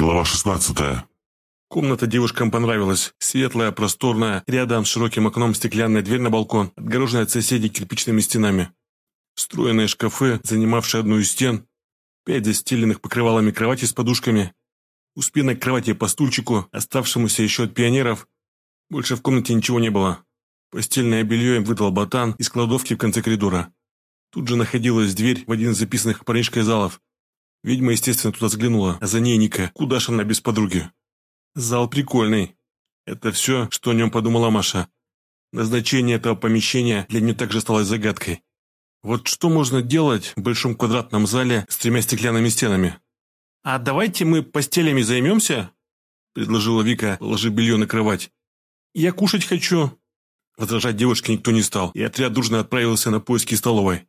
Глава 16. Комната девушкам понравилась. Светлая, просторная, рядом с широким окном стеклянная дверь на балкон, отгороженная от соседей кирпичными стенами. Встроенные шкафы, занимавшие одну из стен, пять застеленных покрывалами кровати с подушками, у спинок кровати по стульчику, оставшемуся еще от пионеров. Больше в комнате ничего не было. Постельное белье им выдал ботан из кладовки в конце коридора. Тут же находилась дверь в один из записанных парнишкой залов. Ведьма, естественно, туда взглянула, а за ней Ника. Куда ж она без подруги? Зал прикольный. Это все, что о нем подумала Маша. Назначение этого помещения для нее также осталось загадкой. Вот что можно делать в большом квадратном зале с тремя стеклянными стенами? «А давайте мы постелями займемся?» – предложила Вика, положив белье на кровать. «Я кушать хочу». Возражать девушке никто не стал, и отряд дружно отправился на поиски столовой.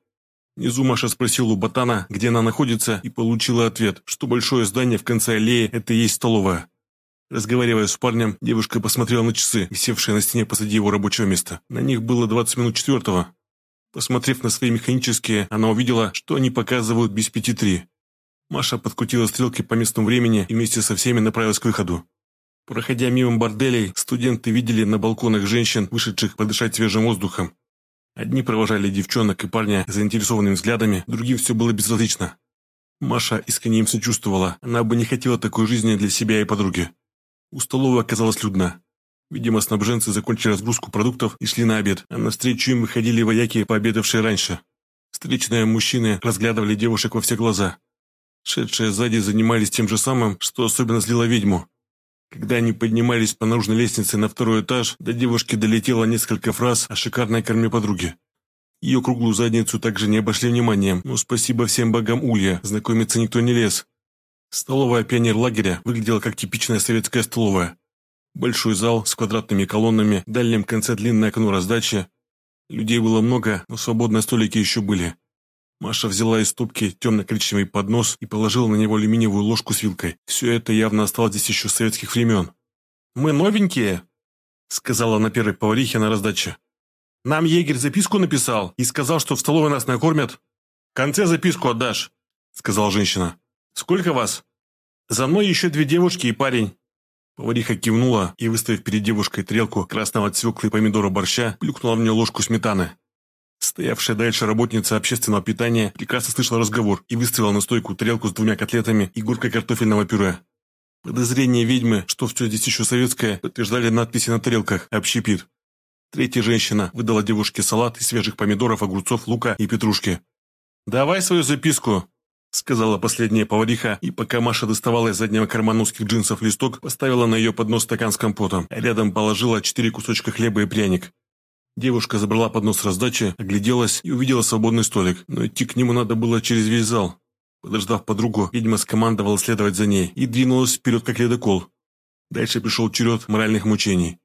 Внизу Маша спросила у Ботана, где она находится, и получила ответ, что большое здание в конце аллеи – это и есть столовая. Разговаривая с парнем, девушка посмотрела на часы, висевшие на стене позади его рабочего места. На них было 20 минут четвертого. Посмотрев на свои механические, она увидела, что они показывают без пяти три. Маша подкрутила стрелки по местному времени и вместе со всеми направилась к выходу. Проходя мимо борделей, студенты видели на балконах женщин, вышедших подышать свежим воздухом. Одни провожали девчонок и парня заинтересованными взглядами, другим все было безразлично. Маша искренне им сочувствовала, она бы не хотела такой жизни для себя и подруги. У столовой оказалось людно. Видимо, снабженцы закончили разгрузку продуктов и шли на обед, а навстречу им выходили вояки, пообедавшие раньше. Встречные мужчины разглядывали девушек во все глаза. Шедшие сзади занимались тем же самым, что особенно злило ведьму. Когда они поднимались по наружной лестнице на второй этаж, до девушки долетело несколько фраз о шикарной корме подруги. Ее круглую задницу также не обошли вниманием, но спасибо всем богам Улья, знакомиться никто не лез. Столовая пионерлагеря выглядела как типичная советская столовая. Большой зал с квадратными колоннами, в дальнем конце длинное окно раздачи. Людей было много, но свободные столики еще были. Маша взяла из ступки темно-коричневый поднос и положила на него алюминиевую ложку с вилкой. Все это явно осталось здесь еще с советских времен. «Мы новенькие», — сказала на первой поварихе на раздаче. «Нам егерь записку написал и сказал, что в столовой нас накормят». «В конце записку отдашь», — сказала женщина. «Сколько вас?» «За мной еще две девушки и парень». Повариха кивнула и, выставив перед девушкой тарелку красного цвекла и помидора борща, плюхнула в нее ложку сметаны. Стоявшая дальше работница общественного питания прекрасно слышала разговор и выставила на стойку тарелку с двумя котлетами и горкой картофельного пюре. Подозрения ведьмы, что все здесь еще советское, подтверждали надписи на тарелках «Общепит». Третья женщина выдала девушке салат из свежих помидоров, огурцов, лука и петрушки. «Давай свою записку», — сказала последняя повариха, и пока Маша доставала из заднего кармана узких джинсов листок, поставила на ее поднос стакан с компотом, а рядом положила четыре кусочка хлеба и пряник. Девушка забрала поднос раздачи, огляделась и увидела свободный столик, но идти к нему надо было через весь зал. Подождав подругу, ведьма скомандовала следовать за ней и двинулась вперед, как ледокол. Дальше пришел черед моральных мучений.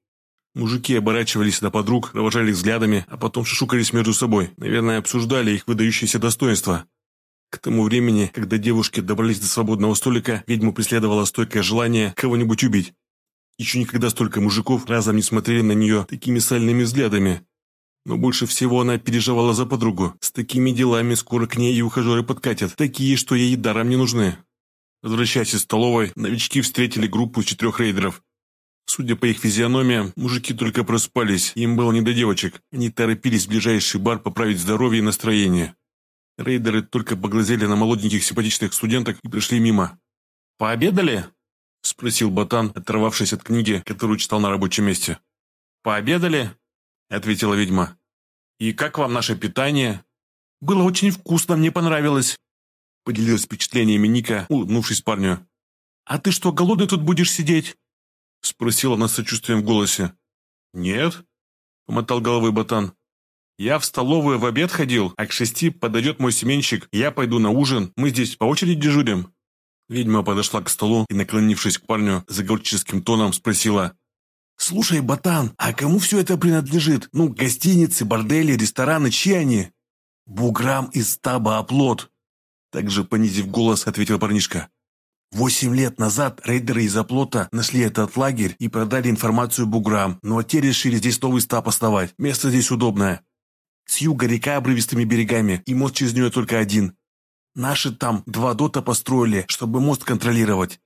Мужики оборачивались на подруг, провожали их взглядами, а потом шушукались между собой. Наверное, обсуждали их выдающиеся достоинства. К тому времени, когда девушки добрались до свободного столика, ведьму преследовало стойкое желание кого-нибудь убить. Еще никогда столько мужиков разом не смотрели на нее такими сальными взглядами. Но больше всего она переживала за подругу. С такими делами скоро к ней и ухажеры подкатят, такие, что ей даром не нужны. Возвращаясь из столовой, новички встретили группу из четырех рейдеров. Судя по их физиономиям, мужики только проспались, им было не до девочек. Они торопились в ближайший бар поправить здоровье и настроение. Рейдеры только поглазели на молоденьких симпатичных студенток и пришли мимо. «Пообедали?» – спросил Ботан, оторвавшись от книги, которую читал на рабочем месте. «Пообедали?» – ответила ведьма. «И как вам наше питание?» «Было очень вкусно, мне понравилось», – поделилась впечатлениями Ника, улыбнувшись парню. «А ты что, голодный тут будешь сидеть?» – спросила она с сочувствием в голосе. «Нет», – помотал головой Ботан. «Я в столовую в обед ходил, а к шести подойдет мой семенщик, я пойду на ужин, мы здесь по очереди дежурим». Ведьма подошла к столу и, наклонившись к парню, заговорческим тоном спросила. «Слушай, ботан, а кому все это принадлежит? Ну, гостиницы, бордели, рестораны, чьи они?» «Буграм из стаба оплот», – также понизив голос, ответил парнишка. Восемь лет назад рейдеры из оплота нашли этот лагерь и продали информацию буграм, но те решили здесь новый стаб основать. Место здесь удобное. С юга река обрывистыми берегами, и мост через нее только один. Наши там два дота построили, чтобы мост контролировать.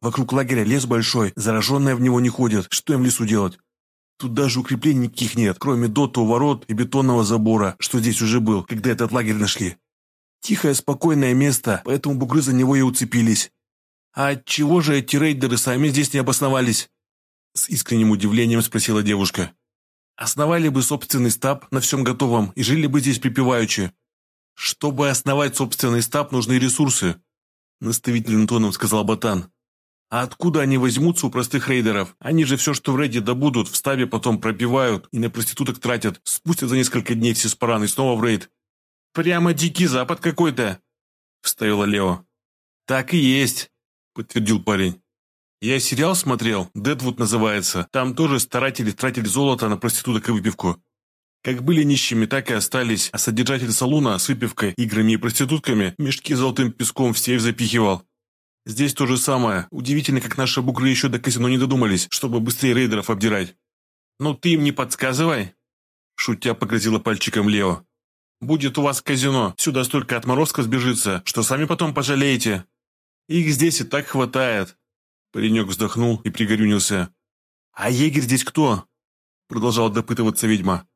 Вокруг лагеря лес большой, зараженные в него не ходят. Что им в лесу делать? Тут даже укреплений никаких нет, кроме дота у ворот и бетонного забора, что здесь уже был, когда этот лагерь нашли. Тихое, спокойное место, поэтому бугры за него и уцепились. А чего же эти рейдеры сами здесь не обосновались? С искренним удивлением спросила девушка. Основали бы собственный стаб на всем готовом и жили бы здесь припеваючи. Чтобы основать собственный стаб, нужны ресурсы, наставительным тоном сказал Батан. А откуда они возьмутся у простых рейдеров? Они же все, что в рейде добудут, в стабе потом пропивают и на проституток тратят. Спустят за несколько дней все спараны и снова в рейд. Прямо дикий запад какой-то, вставила Лео. Так и есть, подтвердил парень. Я сериал смотрел, Дедвуд называется. Там тоже старатели тратили золото на проституток и выпивку. Как были нищими, так и остались, а содержатель салуна с выпивкой, играми и проститутками мешки золотым песком в сейф запихивал. Здесь то же самое. Удивительно, как наши бугры еще до казино не додумались, чтобы быстрее рейдеров обдирать. «Ну ты им не подсказывай!» Шутя погрозила пальчиком Лео. «Будет у вас казино, сюда столько отморозков сбежится, что сами потом пожалеете. Их здесь и так хватает». Паренек вздохнул и пригорюнился. «А егерь здесь кто?» Продолжала допытываться ведьма.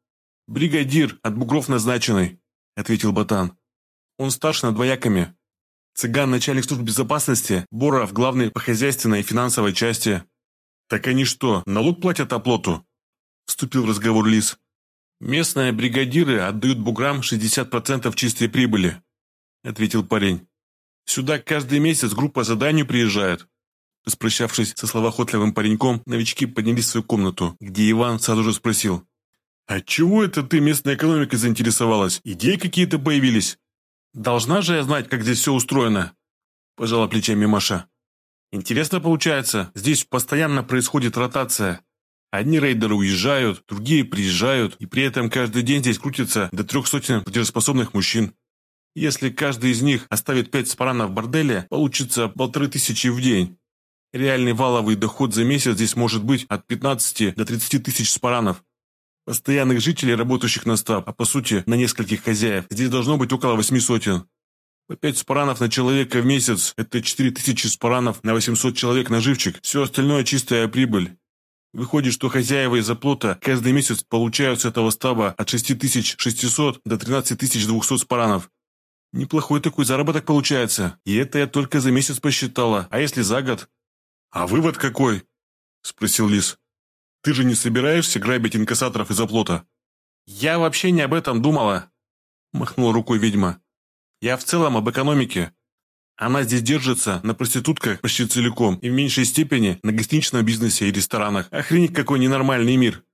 «Бригадир, от бугров назначенный», ответил Батан. «Он старше над двояками, Цыган – начальник службы безопасности, Боров – главный по хозяйственной и финансовой части. Так они что, налог платят оплоту? Вступил в разговор Лис. Местные бригадиры отдают буграм 60% чистой прибыли, ответил парень. Сюда каждый месяц группа заданию приезжает. Распрощавшись со словоохотливым пареньком, новички поднялись в свою комнату, где Иван сразу же спросил. «А чего это ты местной экономикой заинтересовалась? Идеи какие-то появились?» «Должна же я знать, как здесь все устроено?» Пожала плечами Маша. «Интересно получается, здесь постоянно происходит ротация. Одни рейдеры уезжают, другие приезжают, и при этом каждый день здесь крутится до трех сотен платежеспособных мужчин. Если каждый из них оставит пять спаранов в борделе, получится полторы тысячи в день. Реальный валовый доход за месяц здесь может быть от 15 до 30 тысяч спаранов. Постоянных жителей, работающих на стаб, а по сути на нескольких хозяев, здесь должно быть около восьми сотен. По пять спаранов на человека в месяц – это четыре тысячи спаранов на 800 человек на живчик. Все остальное – чистая прибыль. Выходит, что хозяева из оплота каждый месяц получают с этого стаба от 6600 до 13200 спаранов. Неплохой такой заработок получается. И это я только за месяц посчитала. А если за год? А вывод какой? Спросил Лис. Ты же не собираешься грабить инкассаторов из оплота?» «Я вообще не об этом думала», – махнула рукой ведьма. «Я в целом об экономике. Она здесь держится на проститутках почти целиком и в меньшей степени на гостиничном бизнесе и ресторанах. Охренеть, какой ненормальный мир!»